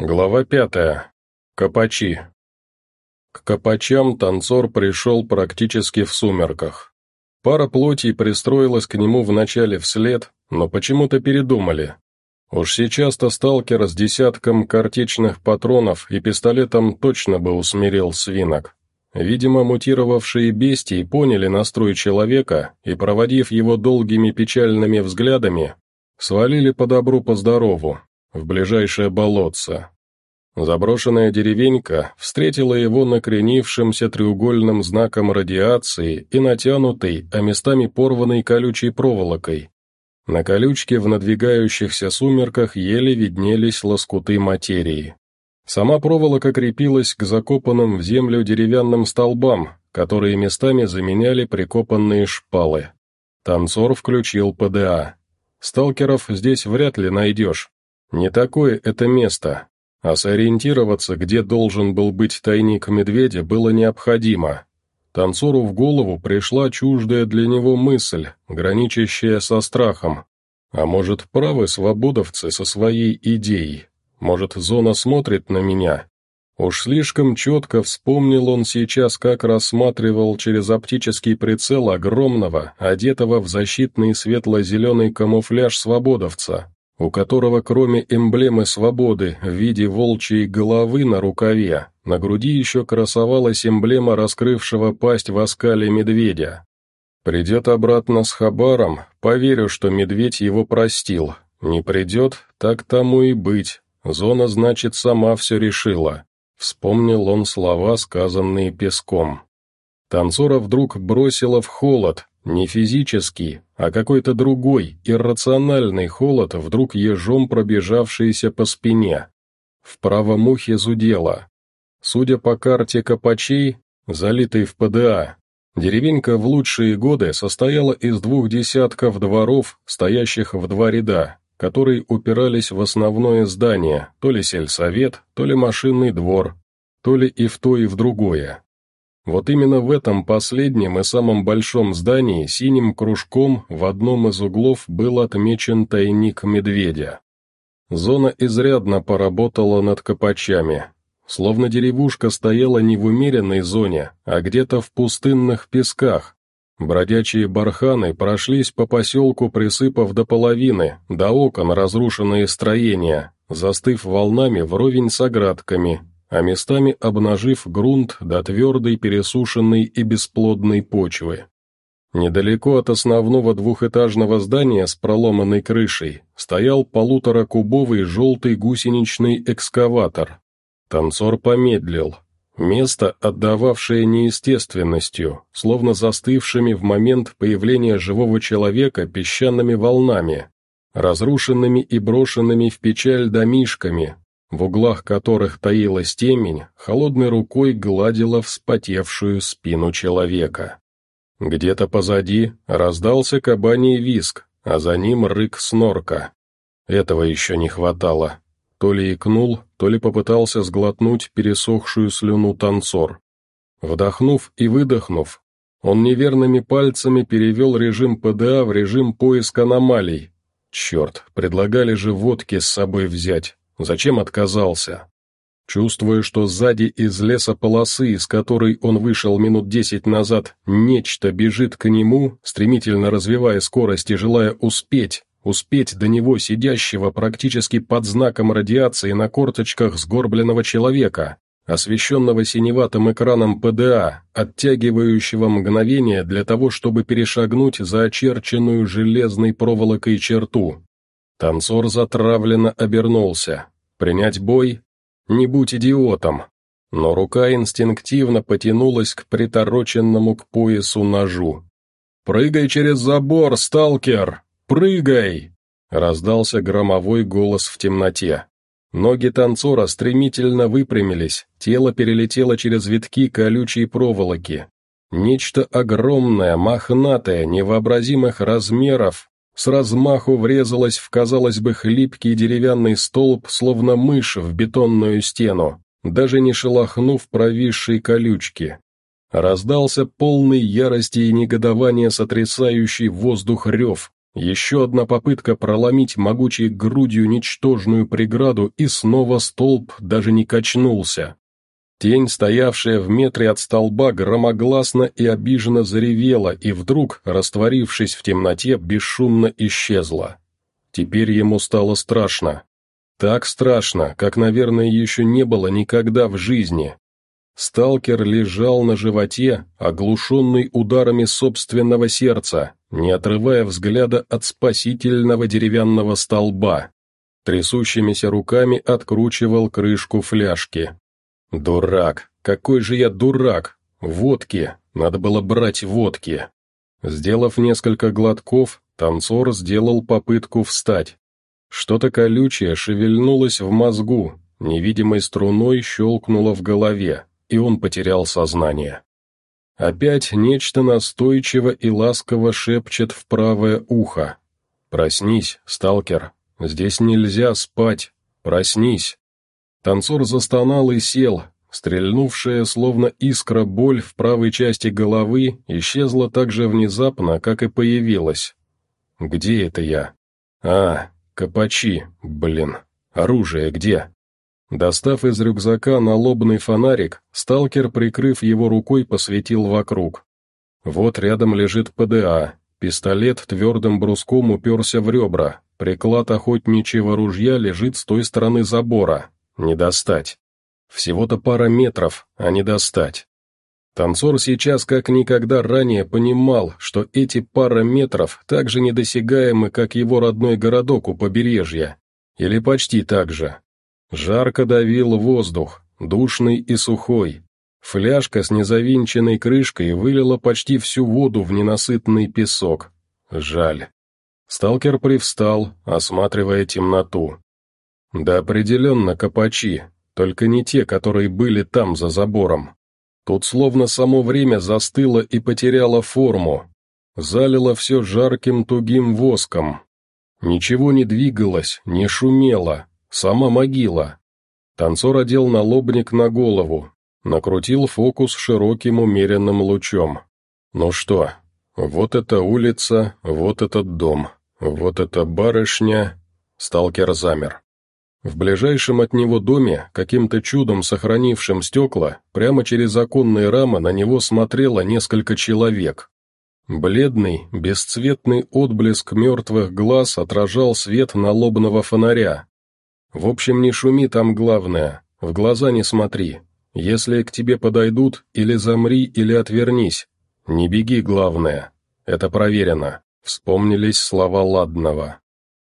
Глава пятая. Копачи. К копачам танцор пришел практически в сумерках. Пара плотей пристроилась к нему вначале вслед, но почему-то передумали. Уж сейчас-то сталкер с десятком картечных патронов и пистолетом точно бы усмирил свинок. Видимо, мутировавшие бестии поняли настрой человека и, проводив его долгими печальными взглядами, свалили по добру по здорову, в ближайшее болотце. Заброшенная деревенька встретила его накренившимся треугольным знаком радиации и натянутой, а местами порванной колючей проволокой. На колючке в надвигающихся сумерках еле виднелись лоскуты материи. Сама проволока крепилась к закопанным в землю деревянным столбам, которые местами заменяли прикопанные шпалы. Танцор включил ПДА. Сталкеров здесь вряд ли найдешь, не такое это место, а сориентироваться, где должен был быть тайник медведя, было необходимо. Танцору в голову пришла чуждая для него мысль, граничащая со страхом. А может, правы свободовцы со своей идеей? Может, зона смотрит на меня? Уж слишком четко вспомнил он сейчас, как рассматривал через оптический прицел огромного, одетого в защитный светло-зеленый камуфляж свободовца, у которого кроме эмблемы свободы в виде волчьей головы на рукаве, на груди еще красовалась эмблема раскрывшего пасть в оскале медведя. Придет обратно с Хабаром, поверю, что медведь его простил. Не придет, так тому и быть. Зона, значит, сама все решила. Вспомнил он слова, сказанные песком. Танцора вдруг бросило в холод, не физический, а какой-то другой, иррациональный холод, вдруг ежом пробежавшийся по спине. В правом ухе зудело. Судя по карте Копачей, залитой в ПДА, деревенька в лучшие годы состояла из двух десятков дворов, стоящих в два ряда, которые упирались в основное здание, то ли сельсовет, то ли машинный двор, то ли и в то, и в другое. Вот именно в этом последнем и самом большом здании синим кружком в одном из углов был отмечен тайник медведя. Зона изрядно поработала над копачами. Словно деревушка стояла не в умеренной зоне, а где-то в пустынных песках. Бродячие барханы прошлись по поселку, присыпав до половины, до окон разрушенные строения, застыв волнами вровень с оградками, а местами обнажив грунт до твердой, пересушенной и бесплодной почвы. Недалеко от основного двухэтажного здания с проломанной крышей стоял полуторакубовый желтый гусеничный экскаватор. Танцор помедлил. Место, отдававшее неестественностью, словно застывшими в момент появления живого человека песчаными волнами, разрушенными и брошенными в печаль домишками, в углах которых таилась темень, холодной рукой гладила вспотевшую спину человека. Где-то позади раздался кабаний виск, а за ним рык снорка. Этого еще не хватало. То ли икнул, то ли попытался сглотнуть пересохшую слюну танцор. Вдохнув и выдохнув, он неверными пальцами перевел режим ПДА в режим поиска аномалий. Черт, предлагали же водки с собой взять, Зачем отказался? Чувствуя, что сзади из леса полосы, из которой он вышел минут десять назад, нечто бежит к нему, стремительно развивая скорость и желая успеть, успеть до него сидящего практически под знаком радиации на корточках сгорбленного человека, освещенного синеватым экраном ПДА, оттягивающего мгновение для того, чтобы перешагнуть за очерченную железной проволокой черту. Танцор затравленно обернулся. Принять бой? Не будь идиотом. Но рука инстинктивно потянулась к притороченному к поясу ножу. «Прыгай через забор, сталкер! Прыгай!» Раздался громовой голос в темноте. Ноги танцора стремительно выпрямились, тело перелетело через витки колючей проволоки. Нечто огромное, мохнатое, невообразимых размеров с размаху врезалась в, казалось бы, хлипкий деревянный столб, словно мышь в бетонную стену, даже не шелохнув провисшей колючки. Раздался полный ярости и негодования сотрясающий воздух рев, Еще одна попытка проломить могучей грудью ничтожную преграду, и снова столб даже не качнулся. Тень, стоявшая в метре от столба, громогласно и обиженно заревела, и вдруг, растворившись в темноте, бесшумно исчезла. Теперь ему стало страшно. Так страшно, как, наверное, еще не было никогда в жизни. Сталкер лежал на животе, оглушенный ударами собственного сердца, не отрывая взгляда от спасительного деревянного столба. Трясущимися руками откручивал крышку фляжки. «Дурак! Какой же я дурак! Водки! Надо было брать водки!» Сделав несколько глотков, танцор сделал попытку встать. Что-то колючее шевельнулось в мозгу, невидимой струной щелкнуло в голове, и он потерял сознание. Опять нечто настойчиво и ласково шепчет в правое ухо. «Проснись, сталкер, здесь нельзя спать, проснись». Танцор застонал и сел, стрельнувшая словно искра боль в правой части головы исчезла так же внезапно, как и появилась. «Где это я?» «А, Копачи, блин. Оружие где? Достав из рюкзака налобный фонарик, сталкер, прикрыв его рукой, посветил вокруг. Вот рядом лежит ПДА, пистолет твердым бруском уперся в ребра, приклад охотничьего ружья лежит с той стороны забора. Не достать. Всего-то пара метров, а не достать. Танцор сейчас как никогда ранее понимал, что эти пара метров так же недосягаемы, как его родной городок у побережья. Или почти так же. Жарко давил воздух, душный и сухой. Фляжка с незавинченной крышкой вылила почти всю воду в ненасытный песок. Жаль. Сталкер привстал, осматривая темноту. Да определенно копачи, только не те, которые были там за забором. Тут словно само время застыло и потеряло форму, залило все жарким тугим воском. Ничего не двигалось, не шумело, сама могила. Танцор одел налобник на голову, накрутил фокус широким умеренным лучом. Ну что, вот эта улица, вот этот дом, вот эта барышня... Сталкер замер. В ближайшем от него доме, каким-то чудом сохранившим стекла, прямо через оконные рамы на него смотрело несколько человек. Бледный, бесцветный отблеск мертвых глаз отражал свет налобного фонаря. В общем, не шуми там главное, в глаза не смотри. Если к тебе подойдут, или замри, или отвернись. Не беги, главное. Это проверено. Вспомнились слова Ладного.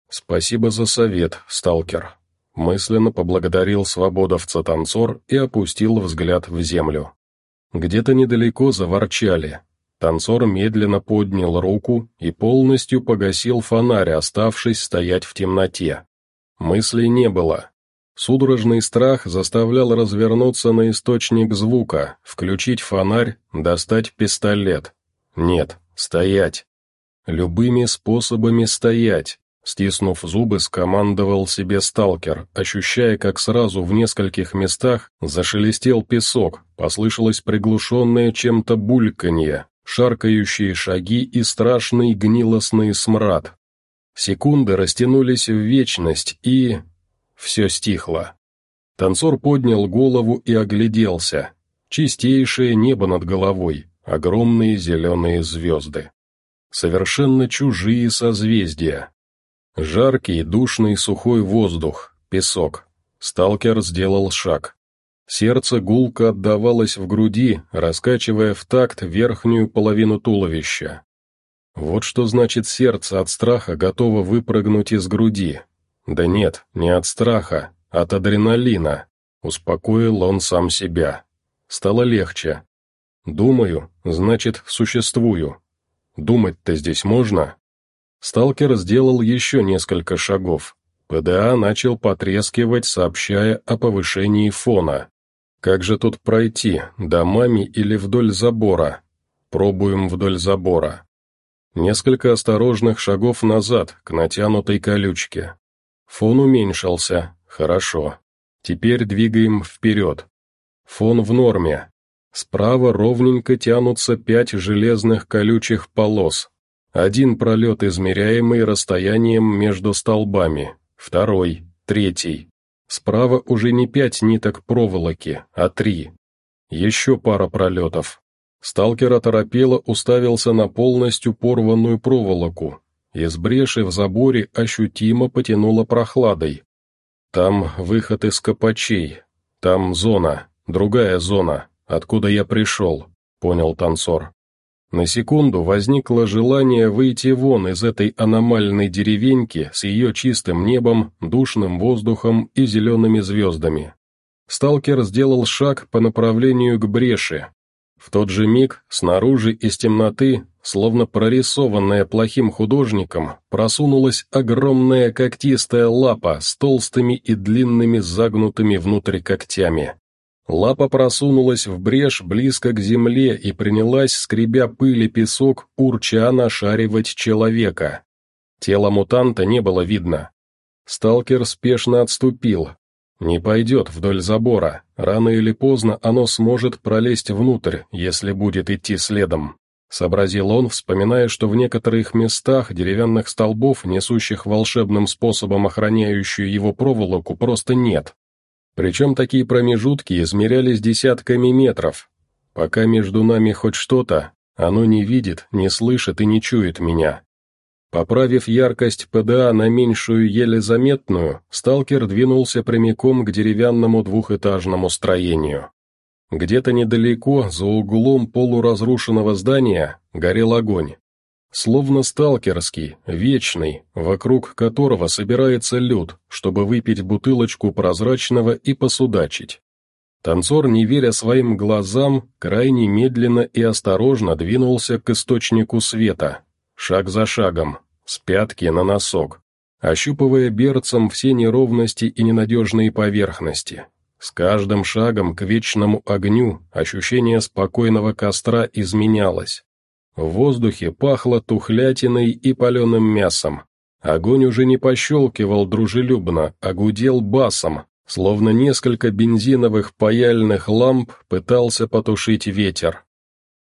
«Спасибо за совет, сталкер», Мысленно поблагодарил свободовца-танцор и опустил взгляд в землю. Где-то недалеко заворчали. Танцор медленно поднял руку и полностью погасил фонарь, оставшись стоять в темноте. Мыслей не было. Судорожный страх заставлял развернуться на источник звука, включить фонарь, достать пистолет. Нет, стоять. Любыми способами стоять. Стиснув зубы, скомандовал себе сталкер, ощущая, как сразу в нескольких местах зашелестел песок, послышалось приглушенное чем-то бульканье, шаркающие шаги и страшный гнилостный смрад. Секунды растянулись в вечность, и... Все стихло. Танцор поднял голову и огляделся. Чистейшее небо над головой, огромные зеленые звезды. Совершенно чужие созвездия, Жаркий, душный, сухой воздух, песок. Сталкер сделал шаг. Сердце гулко отдавалось в груди, раскачивая в такт верхнюю половину туловища. Вот что значит сердце от страха готово выпрыгнуть из груди. Да нет, не от страха, от адреналина. Успокоил он сам себя. Стало легче. Думаю, значит, существую. Думать-то здесь можно? Сталкер сделал еще несколько шагов. ПДА начал потрескивать, сообщая о повышении фона. Как же тут пройти, домами или вдоль забора? Пробуем вдоль забора. Несколько осторожных шагов назад, к натянутой колючке. Фон уменьшился, хорошо. Теперь двигаем вперед. Фон в норме. Справа ровненько тянутся пять железных колючих полос, Один пролет, измеряемый расстоянием между столбами, второй, третий. Справа уже не пять ниток проволоки, а три. Еще пара пролетов. Сталкер оторопело уставился на полностью порванную проволоку. Из бреши в заборе ощутимо потянуло прохладой. Там выход из копачей. Там зона, другая зона, откуда я пришел, понял танцор. На секунду возникло желание выйти вон из этой аномальной деревеньки с ее чистым небом, душным воздухом и зелеными звездами. Сталкер сделал шаг по направлению к бреши. В тот же миг, снаружи из темноты, словно прорисованная плохим художником, просунулась огромная когтистая лапа с толстыми и длинными загнутыми внутрь когтями. Лапа просунулась в брешь близко к земле и принялась, скребя пыль и песок, урча нашаривать человека. Тело мутанта не было видно. Сталкер спешно отступил. Не пойдет вдоль забора, рано или поздно оно сможет пролезть внутрь, если будет идти следом. Сообразил он, вспоминая, что в некоторых местах деревянных столбов, несущих волшебным способом охраняющую его проволоку, просто нет. Причем такие промежутки измерялись десятками метров. Пока между нами хоть что-то, оно не видит, не слышит и не чует меня. Поправив яркость ПДА на меньшую еле заметную, сталкер двинулся прямиком к деревянному двухэтажному строению. Где-то недалеко, за углом полуразрушенного здания, горел огонь. Словно сталкерский, вечный, вокруг которого собирается люд, чтобы выпить бутылочку прозрачного и посудачить. Танцор, не веря своим глазам, крайне медленно и осторожно двинулся к источнику света, шаг за шагом, с пятки на носок, ощупывая берцем все неровности и ненадежные поверхности. С каждым шагом к вечному огню ощущение спокойного костра изменялось. В воздухе пахло тухлятиной и паленым мясом. Огонь уже не пощелкивал дружелюбно, а гудел басом, словно несколько бензиновых паяльных ламп пытался потушить ветер.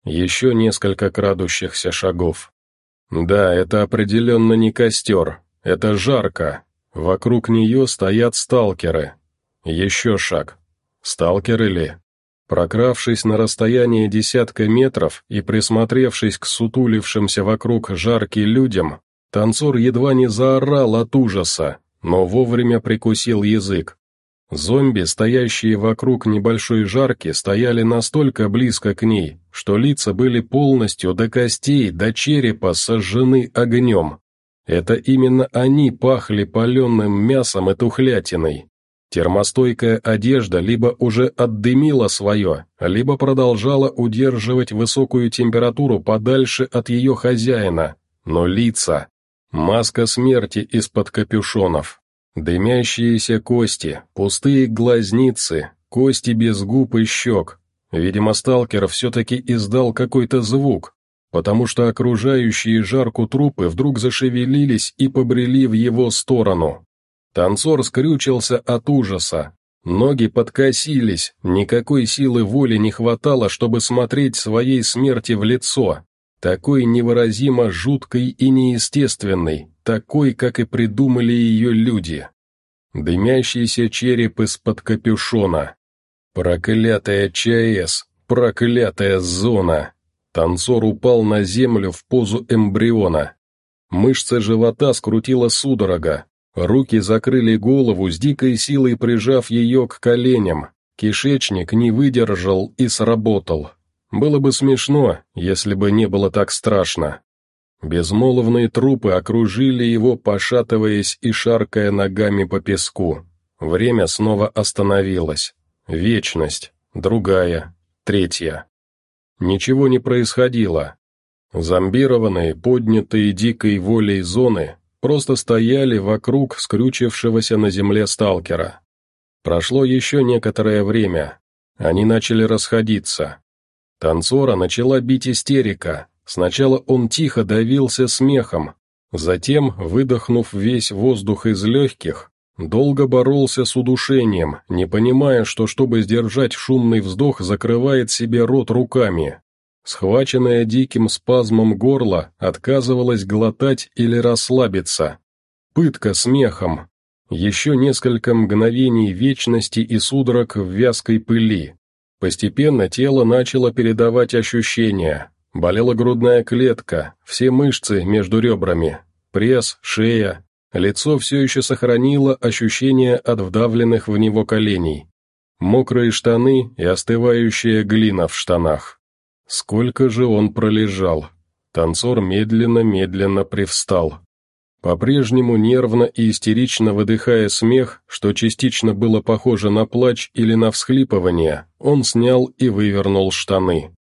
Еще несколько крадущихся шагов. Да, это определенно не костер, это жарко. Вокруг нее стоят сталкеры. Еще шаг. Сталкеры ли? Прокравшись на расстояние десятка метров и присмотревшись к сутулившимся вокруг жарки людям, танцор едва не заорал от ужаса, но вовремя прикусил язык. Зомби, стоящие вокруг небольшой жарки, стояли настолько близко к ней, что лица были полностью до костей, до черепа сожжены огнем. Это именно они пахли паленым мясом и тухлятиной. Термостойкая одежда либо уже отдымила свое, либо продолжала удерживать высокую температуру подальше от ее хозяина, но лица... Маска смерти из-под капюшонов, дымящиеся кости, пустые глазницы, кости без губ и щек. Видимо, сталкер все-таки издал какой-то звук, потому что окружающие жарку трупы вдруг зашевелились и побрели в его сторону. Танцор скрючился от ужаса. Ноги подкосились, никакой силы воли не хватало, чтобы смотреть своей смерти в лицо. Такой невыразимо жуткой и неестественной, такой, как и придумали ее люди. Дымящийся череп из-под капюшона. Проклятая ЧАЭС, проклятая зона. Танцор упал на землю в позу эмбриона. Мышцы живота скрутила судорога, Руки закрыли голову с дикой силой прижав ее к коленям. Кишечник не выдержал и сработал. Было бы смешно, если бы не было так страшно. Безмолвные трупы окружили его, пошатываясь и шаркая ногами по песку. Время снова остановилось. Вечность. Другая. Третья. Ничего не происходило. Зомбированные, поднятые дикой волей зоны, просто стояли вокруг скрючившегося на земле сталкера. Прошло еще некоторое время. Они начали расходиться. Танцора начала бить истерика. Сначала он тихо давился смехом, затем, выдохнув весь воздух из легких, долго боролся с удушением, не понимая, что, чтобы сдержать шумный вздох, закрывает себе рот руками. Схваченная диким спазмом горла, отказывалась глотать или расслабиться. Пытка смехом. Еще несколько мгновений вечности и судорог в вязкой пыли. Постепенно тело начало передавать ощущения. Болела грудная клетка, все мышцы между ребрами, пресс, шея. Лицо все еще сохранило ощущение от вдавленных в него коленей. Мокрые штаны и остывающая глина в штанах. Сколько же он пролежал? Танцор медленно-медленно привстал. По-прежнему нервно и истерично выдыхая смех, что частично было похоже на плач или на всхлипывание, он снял и вывернул штаны.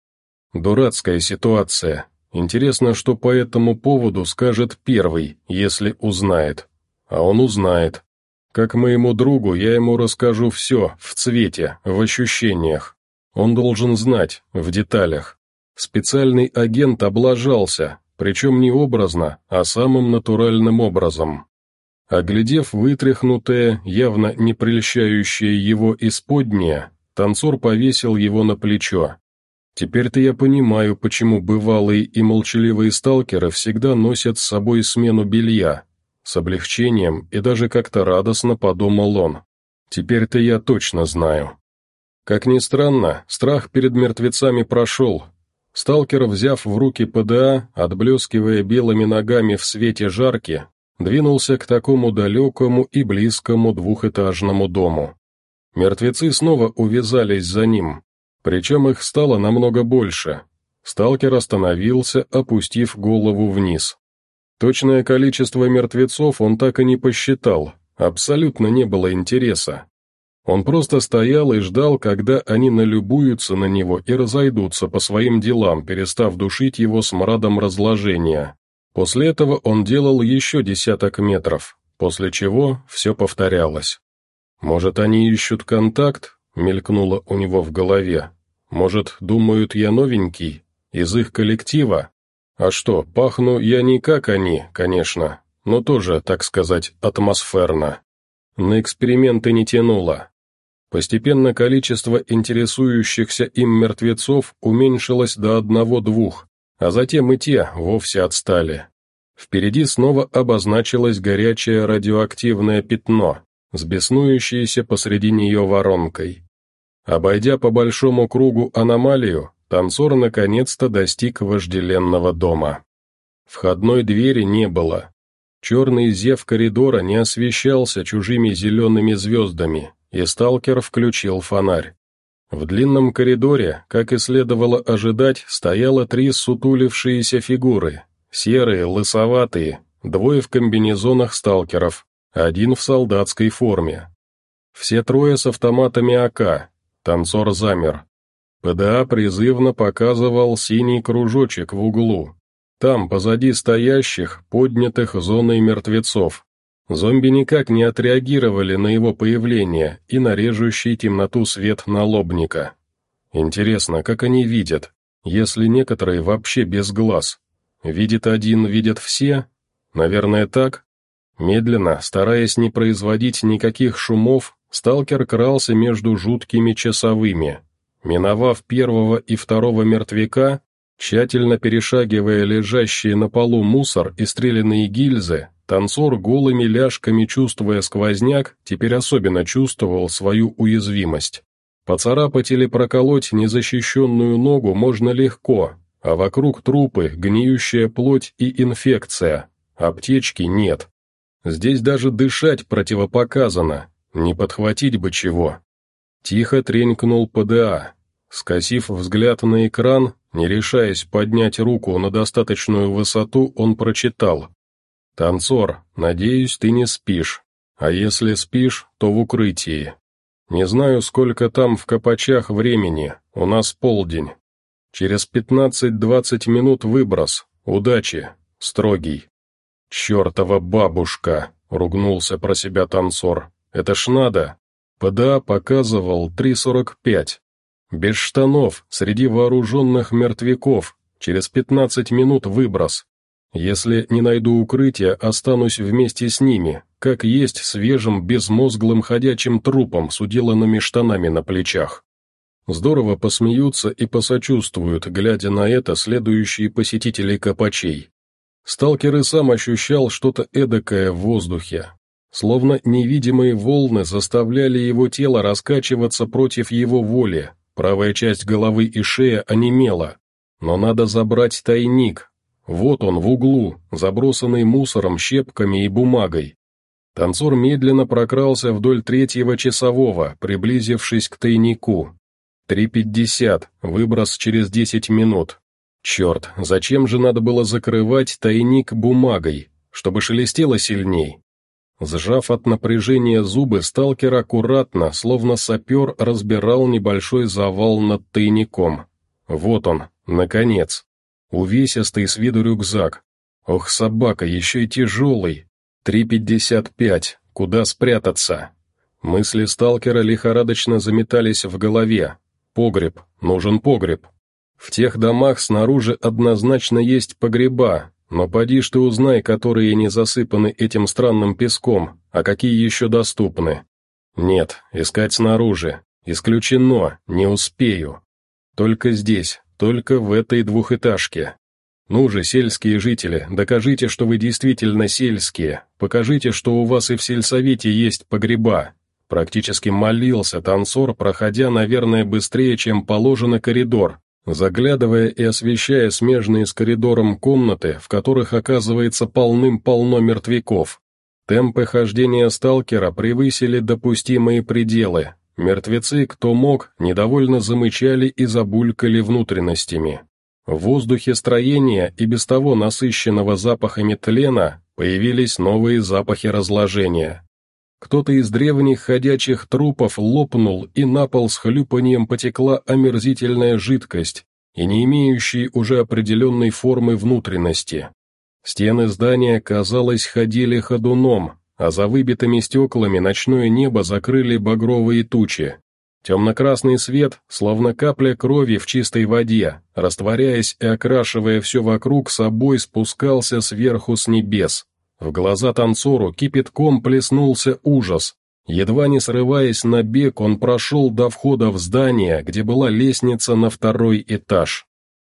Дурацкая ситуация. Интересно, что по этому поводу скажет первый, если узнает. А он узнает. Как моему другу, я ему расскажу все, в цвете, в ощущениях. Он должен знать, в деталях. Специальный агент облажался, причем не образно, а самым натуральным образом. Оглядев вытряхнутое, явно не прельщающее его исподнее, танцор повесил его на плечо. Теперь-то я понимаю, почему бывалые и молчаливые сталкеры всегда носят с собой смену белья. С облегчением и даже как-то радостно подумал он. Теперь-то я точно знаю. Как ни странно, страх перед мертвецами прошел, Сталкер, взяв в руки ПДА, отблескивая белыми ногами в свете жарки, двинулся к такому далекому и близкому двухэтажному дому. Мертвецы снова увязались за ним, причем их стало намного больше. Сталкер остановился, опустив голову вниз. Точное количество мертвецов он так и не посчитал, абсолютно не было интереса. Он просто стоял и ждал, когда они налюбуются на него и разойдутся по своим делам, перестав душить его смрадом разложения. После этого он делал еще десяток метров, после чего все повторялось. «Может, они ищут контакт?» — мелькнуло у него в голове. «Может, думают, я новенький? Из их коллектива? А что, пахну я не как они, конечно, но тоже, так сказать, атмосферно. На эксперименты не тянуло, Постепенно количество интересующихся им мертвецов уменьшилось до одного-двух, а затем и те вовсе отстали. Впереди снова обозначилось горячее радиоактивное пятно, с беснующейся посреди нее воронкой. Обойдя по большому кругу аномалию, танцор наконец-то достиг вожделенного дома. Входной двери не было. Черный зев коридора не освещался чужими зелеными звездами, и сталкер включил фонарь. В длинном коридоре, как и следовало ожидать, стояло три сутулившиеся фигуры, серые, лысоватые, двое в комбинезонах сталкеров, один в солдатской форме. Все трое с автоматами АК, танцор замер. ПДА призывно показывал синий кружочек в углу. Там, позади стоящих, поднятых зоной мертвецов, Зомби никак не отреагировали на его появление и на режущий темноту свет налобника. Интересно, как они видят, если некоторые вообще без глаз? Видит один, видят все? Наверное, так? Медленно, стараясь не производить никаких шумов, сталкер крался между жуткими часовыми. Миновав первого и второго мертвяка, тщательно перешагивая лежащие на полу мусор и стрелянные гильзы, Танцор голыми ляжками, чувствуя сквозняк, теперь особенно чувствовал свою уязвимость. Поцарапать или проколоть незащищенную ногу можно легко, а вокруг трупы, гниющая плоть и инфекция. Аптечки нет. Здесь даже дышать противопоказано, не подхватить бы чего. Тихо тренькнул ПДА. Скосив взгляд на экран, не решаясь поднять руку на достаточную высоту, он прочитал «Танцор, надеюсь, ты не спишь, а если спишь, то в укрытии. Не знаю, сколько там в Копачах времени, у нас полдень. Через пятнадцать-двадцать минут выброс, удачи, строгий». «Чертова бабушка!» — ругнулся про себя танцор. «Это ж надо!» ПДА показывал 3.45. Без штанов, среди вооруженных мертвяков, через пятнадцать минут выброс. Если не найду укрытия, останусь вместе с ними, как есть свежим, безмозглым ходячим трупом с уделанными штанами на плечах. Здорово посмеются и посочувствуют, глядя на это следующие посетители копачей. Сталкер и сам ощущал что-то эдакое в воздухе. Словно невидимые волны заставляли его тело раскачиваться против его воли, правая часть головы и шея онемела. Но надо забрать тайник. Вот он в углу, забросанный мусором, щепками и бумагой. Танцор медленно прокрался вдоль третьего часового, приблизившись к тайнику. Три пятьдесят, выброс через десять минут. Черт, зачем же надо было закрывать тайник бумагой, чтобы шелестело сильней? Сжав от напряжения зубы, сталкер аккуратно, словно сапер, разбирал небольшой завал над тайником. Вот он, наконец. Увесистый с виду рюкзак. Ох, собака, еще и тяжелый. Три пятьдесят пять. Куда спрятаться? Мысли сталкера лихорадочно заметались в голове. Погреб. Нужен погреб. В тех домах снаружи однозначно есть погреба, но поди ж ты узнай, которые не засыпаны этим странным песком, а какие еще доступны. Нет, искать снаружи. Исключено, не успею. Только здесь, только в этой двухэтажке. Ну же, сельские жители, докажите, что вы действительно сельские, покажите, что у вас и в сельсовете есть погреба. Практически молился танцор, проходя, наверное, быстрее, чем положено коридор, заглядывая и освещая смежные с коридором комнаты, в которых оказывается полным-полно мертвяков. Темпы хождения сталкера превысили допустимые пределы. Мертвецы, кто мог, недовольно замычали и забулькали внутренностями. В воздухе строения и без того насыщенного запахами тлена появились новые запахи разложения. Кто-то из древних ходячих трупов лопнул, и на пол с хлюпанием потекла омерзительная жидкость и не имеющие уже определенной формы внутренности. Стены здания, казалось, ходили ходуном, а за выбитыми стеклами ночное небо закрыли багровые тучи. Темно-красный свет, словно капля крови в чистой воде, растворяясь и окрашивая все вокруг собой, спускался сверху с небес. В глаза танцору кипятком плеснулся ужас. Едва не срываясь на бег, он прошел до входа в здание, где была лестница на второй этаж.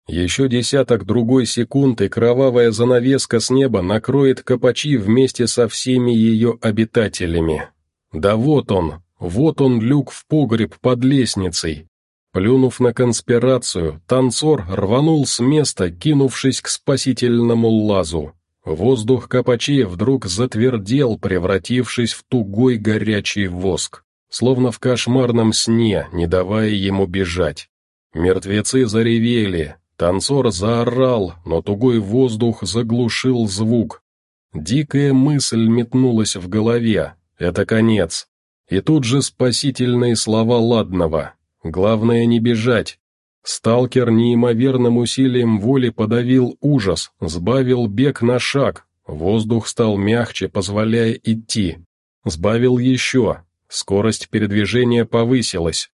Еще десяток другой секунд, и кровавая занавеска с неба накроет Капачи вместе со всеми ее обитателями. Да вот он, вот он люк в погреб под лестницей. Плюнув на конспирацию, танцор рванул с места, кинувшись к спасительному лазу. Воздух Капачи вдруг затвердел, превратившись в тугой горячий воск, словно в кошмарном сне, не давая ему бежать. Мертвецы заревели, танцор заорал, но тугой воздух заглушил звук. Дикая мысль метнулась в голове, это конец. И тут же спасительные слова Ладного. Главное не бежать, Сталкер неимоверным усилием воли подавил ужас, сбавил бег на шаг, воздух стал мягче, позволяя идти. Сбавил еще, скорость передвижения повысилась.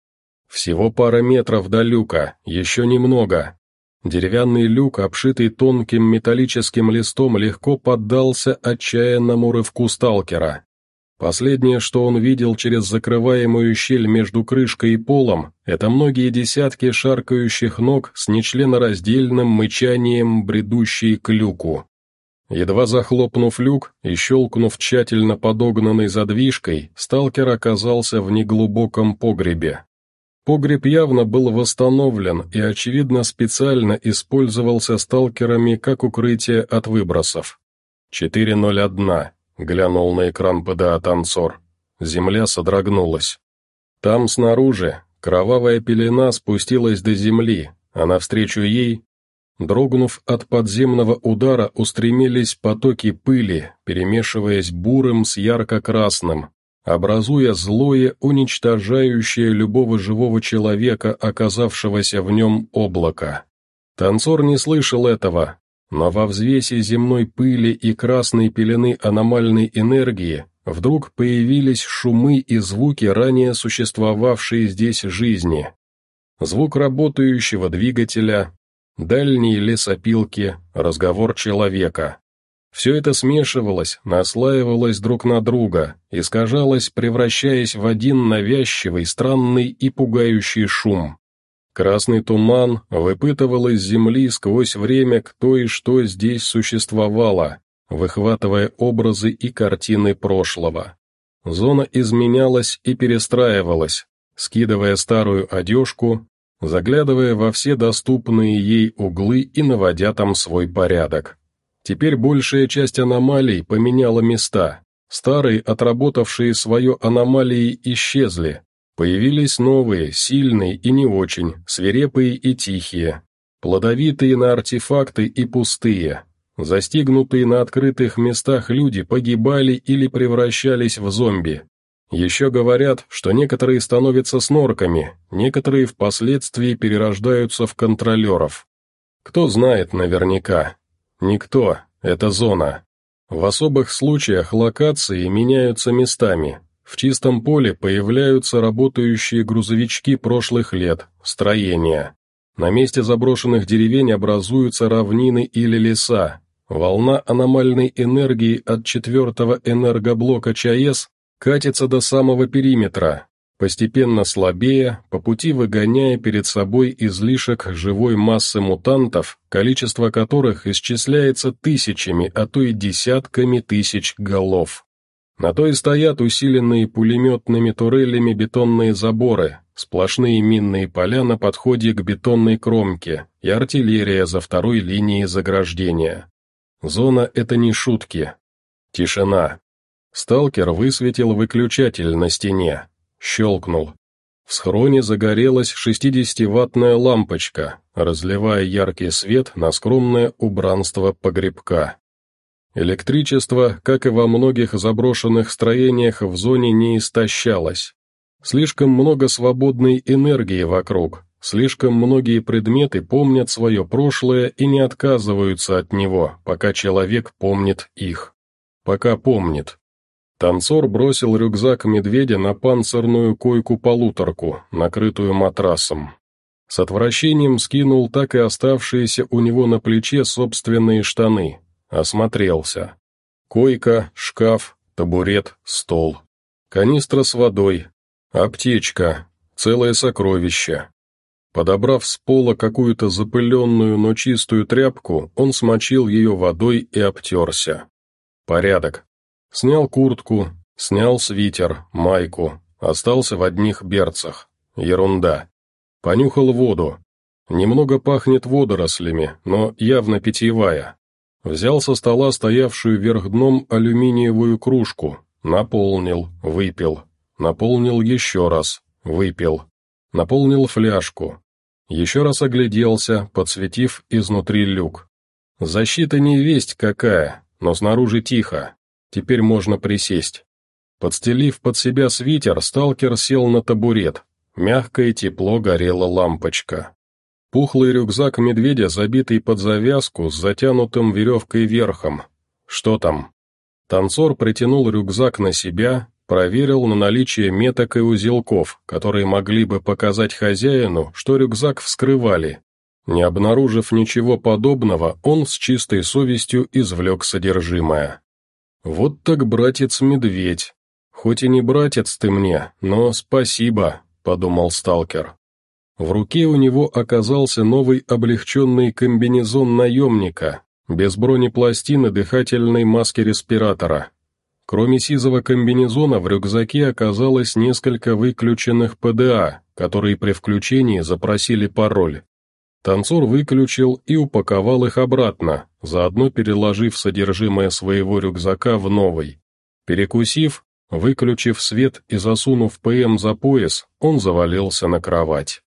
Всего пара метров до люка, еще немного. Деревянный люк, обшитый тонким металлическим листом, легко поддался отчаянному рывку сталкера. Последнее, что он видел через закрываемую щель между крышкой и полом, это многие десятки шаркающих ног с нечленораздельным мычанием, бредущие к люку. Едва захлопнув люк и щелкнув тщательно подогнанной задвижкой, сталкер оказался в неглубоком погребе. Погреб явно был восстановлен и, очевидно, специально использовался сталкерами как укрытие от выбросов. 401 глянул на экран ПДА-танцор. Земля содрогнулась. Там снаружи кровавая пелена спустилась до земли, а навстречу ей, дрогнув от подземного удара, устремились потоки пыли, перемешиваясь бурым с ярко-красным, образуя злое, уничтожающее любого живого человека, оказавшегося в нем облако. Танцор не слышал этого, но во взвесе земной пыли и красной пелены аномальной энергии вдруг появились шумы и звуки, ранее существовавшие здесь жизни. Звук работающего двигателя, дальние лесопилки, разговор человека. Все это смешивалось, наслаивалось друг на друга, искажалось, превращаясь в один навязчивый, странный и пугающий шум. Красный туман выпытывал из земли сквозь время, кто и что здесь существовало, выхватывая образы и картины прошлого. Зона изменялась и перестраивалась, скидывая старую одежку, заглядывая во все доступные ей углы и наводя там свой порядок. Теперь большая часть аномалий поменяла места, старые, отработавшие свое аномалии, исчезли, появились новые, сильные и не очень, свирепые и тихие, плодовитые на артефакты и пустые, Застигнутые на открытых местах люди погибали или превращались в зомби. Еще говорят, что некоторые становятся снорками, некоторые впоследствии перерождаются в контролеров. Кто знает наверняка? Никто, это зона. В особых случаях локации меняются местами. В чистом поле появляются работающие грузовички прошлых лет, строения. На месте заброшенных деревень образуются равнины или леса. Волна аномальной энергии от четвертого энергоблока ЧАЭС катится до самого периметра, постепенно слабея, по пути выгоняя перед собой излишек живой массы мутантов, количество которых исчисляется тысячами, а то и десятками тысяч голов. На то и стоят усиленные пулеметными турелями бетонные заборы, сплошные минные поля на подходе к бетонной кромке и артиллерия за второй линией заграждения. Зона — это не шутки. Тишина. Сталкер высветил выключатель на стене. Щелкнул. В схроне загорелась 60-ваттная лампочка, разливая яркий свет на скромное убранство погребка. Электричество, как и во многих заброшенных строениях в зоне, не истощалось. Слишком много свободной энергии вокруг, слишком многие предметы помнят свое прошлое и не отказываются от него, пока человек помнит их. Пока помнит. Танцор бросил рюкзак медведя на панцирную койку-полуторку, накрытую матрасом. С отвращением скинул так и оставшиеся у него на плече собственные штаны, Осмотрелся. Койка, шкаф, табурет, стол. Канистра с водой. Аптечка. Целое сокровище. Подобрав с пола какую-то запыленную, но чистую тряпку, он смочил ее водой и обтерся. Порядок. Снял куртку, снял свитер, майку, остался в одних берцах. Ерунда. Понюхал воду. Немного пахнет водорослями, но явно питьевая. Взял со стола стоявшую вверх дном алюминиевую кружку, наполнил, выпил, наполнил еще раз, выпил, наполнил фляжку. Еще раз огляделся, подсветив изнутри люк. Защита не весть какая, но снаружи тихо. Теперь можно присесть. Подстелив под себя свитер, сталкер сел на табурет. Мягко и тепло горела лампочка. Пухлый рюкзак медведя, забитый под завязку, с затянутым веревкой верхом. Что там? Танцор притянул рюкзак на себя, проверил на наличие меток и узелков, которые могли бы показать хозяину, что рюкзак вскрывали. Не обнаружив ничего подобного, он с чистой совестью извлек содержимое. «Вот так братец-медведь. Хоть и не братец ты мне, но спасибо», — подумал сталкер. В руке у него оказался новый облегченный комбинезон наемника, без бронепластины дыхательной маски респиратора. Кроме сизого комбинезона в рюкзаке оказалось несколько выключенных ПДА, которые при включении запросили пароль. Танцор выключил и упаковал их обратно, заодно переложив содержимое своего рюкзака в новый. Перекусив, выключив свет и засунув ПМ за пояс, он завалился на кровать.